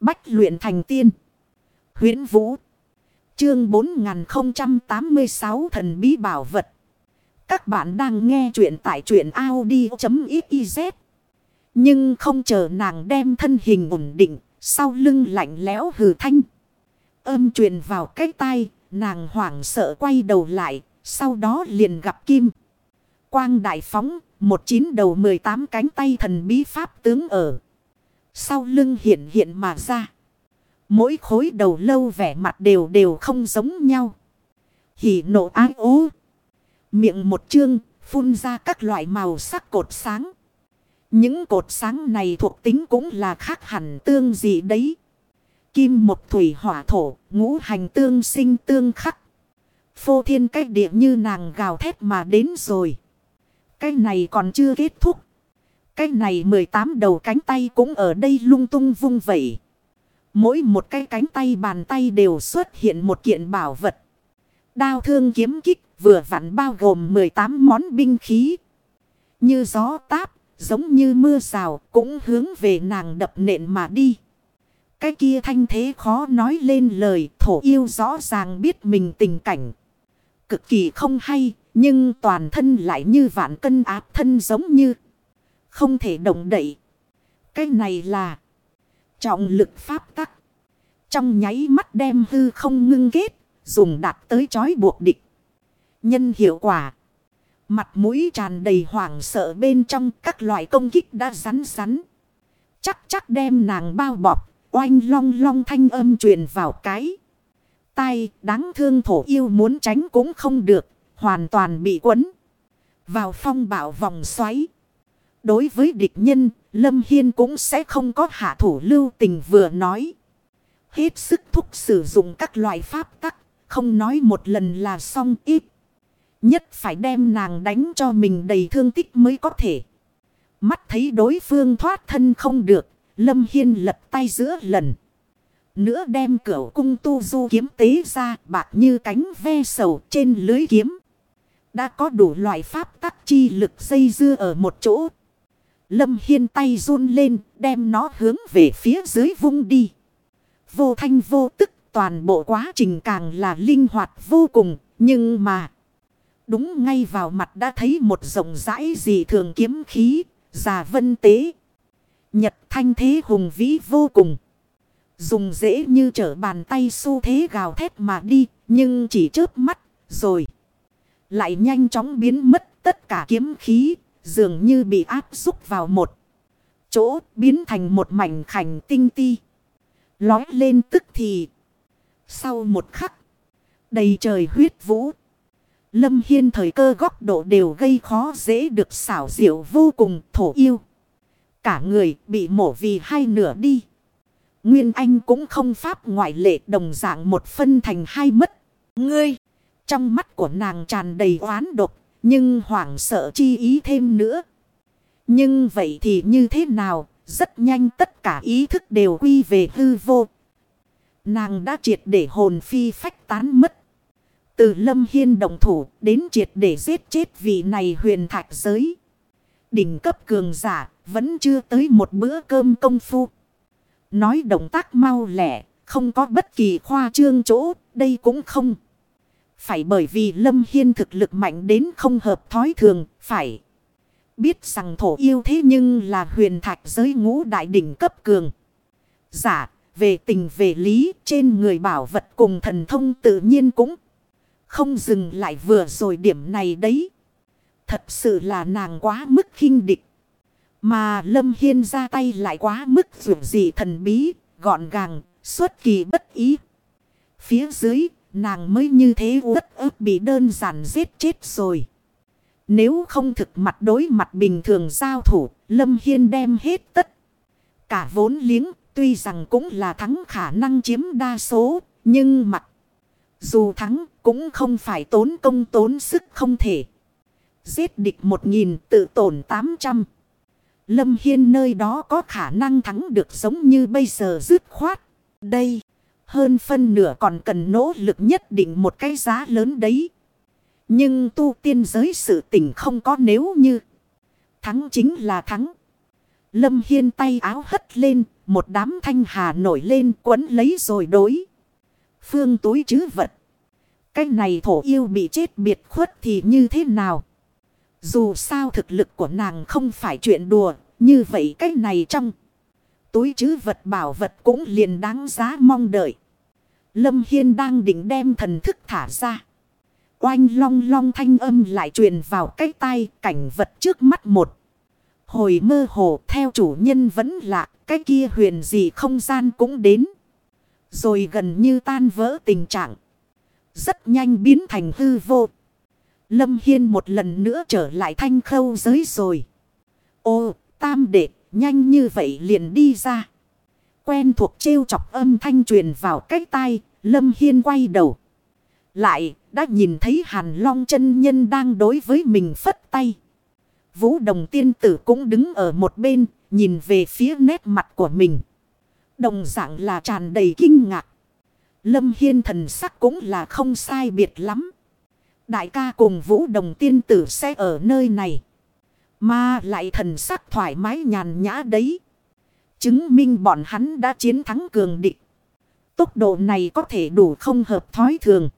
Bách luyện thành tiên. huyễn Vũ. Chương 4086 thần bí bảo vật. Các bạn đang nghe truyện tại truyện Audi.xyz. Nhưng không chờ nàng đem thân hình ổn định. Sau lưng lạnh lẽo hừ thanh. Âm truyền vào cái tay Nàng hoảng sợ quay đầu lại. Sau đó liền gặp Kim. Quang đại phóng. Một chín đầu 18 cánh tay thần bí pháp tướng ở. Sau lưng hiện hiện mà ra. Mỗi khối đầu lâu vẻ mặt đều đều không giống nhau. Hỉ nộ ái ố. Miệng một chương phun ra các loại màu sắc cột sáng. Những cột sáng này thuộc tính cũng là khác hẳn tương gì đấy. Kim một thủy hỏa thổ, ngũ hành tương sinh tương khắc. Phô thiên cách địa như nàng gào thét mà đến rồi. Cái này còn chưa kết thúc. Cái này 18 đầu cánh tay cũng ở đây lung tung vung vẩy. Mỗi một cái cánh tay bàn tay đều xuất hiện một kiện bảo vật. Đao thương kiếm kích vừa vặn bao gồm 18 món binh khí. Như gió táp, giống như mưa rào cũng hướng về nàng đập nện mà đi. Cái kia thanh thế khó nói lên lời thổ yêu rõ ràng biết mình tình cảnh. Cực kỳ không hay, nhưng toàn thân lại như vạn cân áp thân giống như không thể động đậy. Cái này là trọng lực pháp tắc. Trong nháy mắt đem hư không ngưng kết, dùng đạt tới chói buộc địch. Nhân hiệu quả. Mặt mũi tràn đầy hoảng sợ bên trong các loại công kích đã rắn rắn. Chắc chắc đem nàng bao bọc, oanh long long thanh âm truyền vào cái. tay đáng thương thổ yêu muốn tránh cũng không được, hoàn toàn bị quấn. Vào phong bạo vòng xoáy. Đối với địch nhân, Lâm Hiên cũng sẽ không có hạ thủ lưu tình vừa nói. Hết sức thúc sử dụng các loại pháp tắc, không nói một lần là xong ít. Nhất phải đem nàng đánh cho mình đầy thương tích mới có thể. Mắt thấy đối phương thoát thân không được, Lâm Hiên lật tay giữa lần. Nữa đem cửa cung tu du kiếm tế ra bạc như cánh ve sầu trên lưới kiếm. Đã có đủ loại pháp tắc chi lực dây dưa ở một chỗ. Lâm Hiên tay run lên, đem nó hướng về phía dưới vung đi. Vô thanh vô tức, toàn bộ quá trình càng là linh hoạt vô cùng, nhưng mà... Đúng ngay vào mặt đã thấy một rộng rãi dị thường kiếm khí, già vân tế. Nhật thanh thế hùng vĩ vô cùng. Dùng dễ như trở bàn tay xu thế gào thét mà đi, nhưng chỉ chớp mắt, rồi. Lại nhanh chóng biến mất tất cả kiếm khí, Dường như bị áp xúc vào một chỗ biến thành một mảnh khảnh tinh ti. Lói lên tức thì. Sau một khắc. Đầy trời huyết vũ. Lâm Hiên thời cơ góc độ đều gây khó dễ được xảo diệu vô cùng thổ yêu. Cả người bị mổ vì hai nửa đi. Nguyên Anh cũng không pháp ngoại lệ đồng dạng một phân thành hai mất. Ngươi, trong mắt của nàng tràn đầy oán độc, nhưng hoảng sợ chi ý thêm nữa. Nhưng vậy thì như thế nào? Rất nhanh tất cả ý thức đều quy về hư vô. Nàng đã triệt để hồn phi phách tán mất. Từ lâm hiên đồng thủ đến triệt để giết chết vị này huyền thạch giới. Đỉnh cấp cường giả vẫn chưa tới một bữa cơm công phu. Nói động tác mau lẻ, không có bất kỳ khoa trương chỗ, đây cũng không. Phải bởi vì Lâm Hiên thực lực mạnh đến không hợp thói thường, phải. Biết rằng thổ yêu thế nhưng là huyền thạch giới ngũ đại đỉnh cấp cường. Giả, về tình về lý, trên người bảo vật cùng thần thông tự nhiên cũng không dừng lại vừa rồi điểm này đấy. Thật sự là nàng quá mức khinh địch. Mà Lâm Hiên ra tay lại quá mức dù gì thần bí, gọn gàng, xuất kỳ bất ý. Phía dưới Nàng mới như thế uất ức bị đơn giản giết chết rồi. Nếu không thực mặt đối mặt bình thường giao thủ, Lâm Hiên đem hết tất. Cả vốn liếng, tuy rằng cũng là thắng khả năng chiếm đa số, nhưng mặt. Dù thắng, cũng không phải tốn công tốn sức không thể. Giết địch một nghìn tự tổn tám trăm. Lâm Hiên nơi đó có khả năng thắng được giống như bây giờ dứt khoát. Đây. Hơn phân nửa còn cần nỗ lực nhất định một cái giá lớn đấy. Nhưng tu tiên giới sự tình không có nếu như. Thắng chính là thắng. Lâm Hiên tay áo hất lên, một đám thanh hà nổi lên quấn lấy rồi đối. Phương túi chứ vật. Cái này thổ yêu bị chết biệt khuất thì như thế nào? Dù sao thực lực của nàng không phải chuyện đùa, như vậy cái này trong túi chứ vật bảo vật cũng liền đáng giá mong đợi. Lâm Hiên đang định đem thần thức thả ra. Oanh long long thanh âm lại truyền vào cái tay cảnh vật trước mắt một. Hồi mơ hồ theo chủ nhân vẫn lạ, cái kia huyền gì không gian cũng đến. Rồi gần như tan vỡ tình trạng. Rất nhanh biến thành hư vô. Lâm Hiên một lần nữa trở lại thanh khâu giới rồi. Ô, tam đệ, nhanh như vậy liền đi ra. Quen thuộc trêu chọc âm thanh truyền vào cái tai, Lâm Hiên quay đầu. Lại, đã nhìn thấy Hàn Long chân nhân đang đối với mình phất tay. Vũ đồng tiên tử cũng đứng ở một bên, nhìn về phía nét mặt của mình. Đồng dạng là tràn đầy kinh ngạc. Lâm Hiên thần sắc cũng là không sai biệt lắm. Đại ca cùng Vũ Đồng tiên tử sẽ ở nơi này. Mà lại thần sắc thoải mái nhàn nhã đấy. Chứng minh bọn hắn đã chiến thắng cường địch. Tốc độ này có thể đủ không hợp thói thường.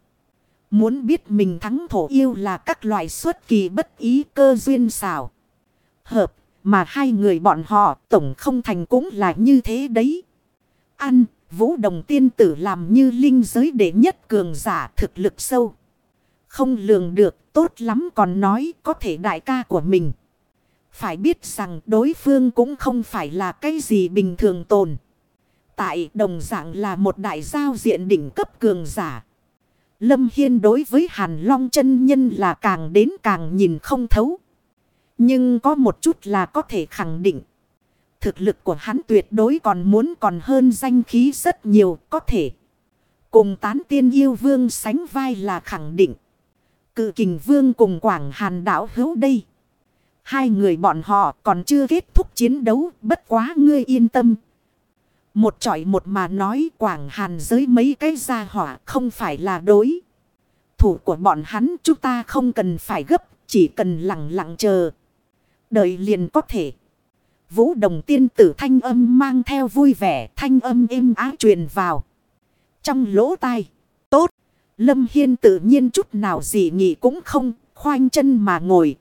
Muốn biết mình thắng thổ yêu là các loại xuất kỳ bất ý cơ duyên xảo. Hợp, mà hai người bọn họ tổng không thành cũng là như thế đấy. Ăn, vũ đồng tiên tử làm như linh giới đệ nhất cường giả thực lực sâu. Không lường được, tốt lắm còn nói có thể đại ca của mình. Phải biết rằng đối phương cũng không phải là cái gì bình thường tồn. Tại đồng dạng là một đại giao diện đỉnh cấp cường giả. Lâm Hiên đối với Hàn Long chân nhân là càng đến càng nhìn không thấu. Nhưng có một chút là có thể khẳng định. Thực lực của hắn tuyệt đối còn muốn còn hơn danh khí rất nhiều, có thể. Cùng tán tiên yêu vương sánh vai là khẳng định. Cự kình vương cùng Quảng Hàn đảo hữu đây. Hai người bọn họ còn chưa kết thúc chiến đấu, bất quá ngươi yên tâm. Một trọi một mà nói Quảng Hàn giới mấy cái gia hỏa không phải là đối. Thủ của bọn hắn chúng ta không cần phải gấp, chỉ cần lặng lặng chờ. Đợi liền có thể. Vũ đồng tiên tử thanh âm mang theo vui vẻ, thanh âm êm ái truyền vào. Trong lỗ tai. Tốt. Lâm Hiên tự nhiên chút nào gì nghị cũng không. Khoanh chân mà ngồi.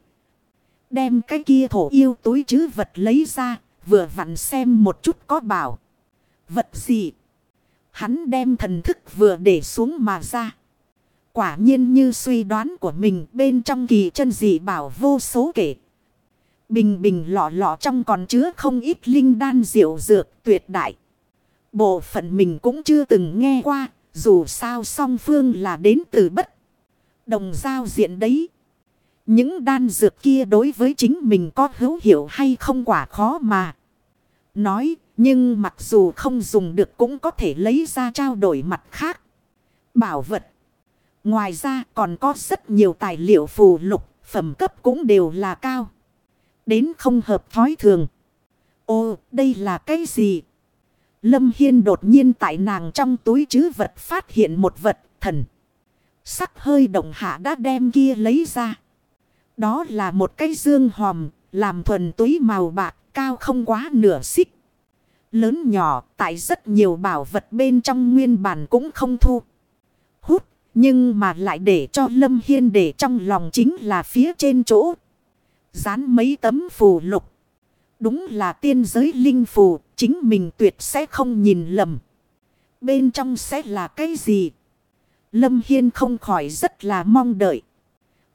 Đem cái kia thổ yêu túi chứ vật lấy ra. Vừa vặn xem một chút có bảo. Vật gì. Hắn đem thần thức vừa để xuống mà ra. Quả nhiên như suy đoán của mình bên trong kỳ chân dị bảo vô số kể. Bình bình lọ lọ trong còn chứa không ít linh đan diệu dược tuyệt đại. Bộ phận mình cũng chưa từng nghe qua, dù sao song phương là đến từ bất. Đồng giao diện đấy. Những đan dược kia đối với chính mình có hữu hiệu hay không quả khó mà. Nói, nhưng mặc dù không dùng được cũng có thể lấy ra trao đổi mặt khác. Bảo vật. Ngoài ra còn có rất nhiều tài liệu phù lục, phẩm cấp cũng đều là cao đến không hợp thói thường. Ô, đây là cái gì? Lâm Hiên đột nhiên tại nàng trong túi chứ vật phát hiện một vật thần. Sắc hơi động hạ đã đem kia lấy ra. Đó là một cái dương hòm, làm thuần túy màu bạc, cao không quá nửa xích. Lớn nhỏ, tại rất nhiều bảo vật bên trong nguyên bản cũng không thu. Hút, nhưng mà lại để cho Lâm Hiên để trong lòng chính là phía trên chỗ Dán mấy tấm phù lục. Đúng là tiên giới linh phù, chính mình tuyệt sẽ không nhìn lầm. Bên trong sẽ là cái gì? Lâm Hiên không khỏi rất là mong đợi.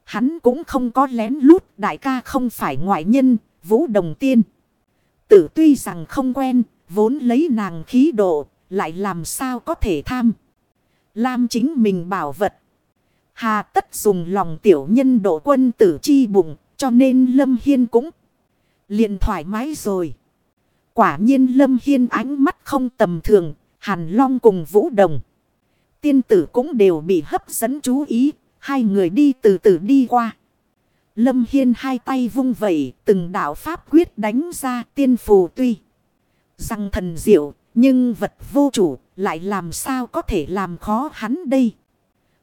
Hắn cũng không có lén lút đại ca không phải ngoại nhân, vũ đồng tiên. Tử tuy rằng không quen, vốn lấy nàng khí độ, lại làm sao có thể tham. Lam chính mình bảo vật. Hà tất dùng lòng tiểu nhân độ quân tử chi bụng, cho nên Lâm Hiên cũng liền thoải mái rồi. Quả nhiên Lâm Hiên ánh mắt không tầm thường, Hàn Long cùng Vũ Đồng. Tiên tử cũng đều bị hấp dẫn chú ý, hai người đi từ từ đi qua. Lâm Hiên hai tay vung vẩy, từng đạo pháp quyết đánh ra tiên phù tuy. Rằng thần diệu, nhưng vật vô chủ lại làm sao có thể làm khó hắn đây.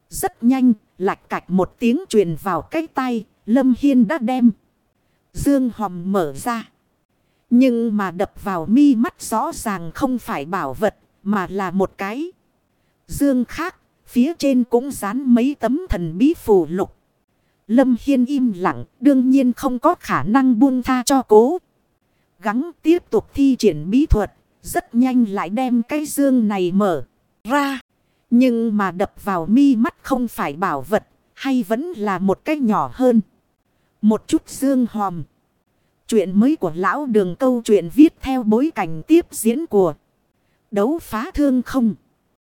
Rất nhanh, lạch cạch một tiếng truyền vào cái tay, Lâm Hiên đã đem. Dương hòm mở ra. Nhưng mà đập vào mi mắt rõ ràng không phải bảo vật mà là một cái. Dương khác, phía trên cũng dán mấy tấm thần bí phù lục. Lâm Hiên im lặng, đương nhiên không có khả năng buông tha cho cố. Gắng tiếp tục thi triển bí thuật, rất nhanh lại đem cái dương này mở ra. Nhưng mà đập vào mi mắt không phải bảo vật, hay vẫn là một cái nhỏ hơn. Một chút dương hòm. Chuyện mới của lão đường câu chuyện viết theo bối cảnh tiếp diễn của đấu phá thương không.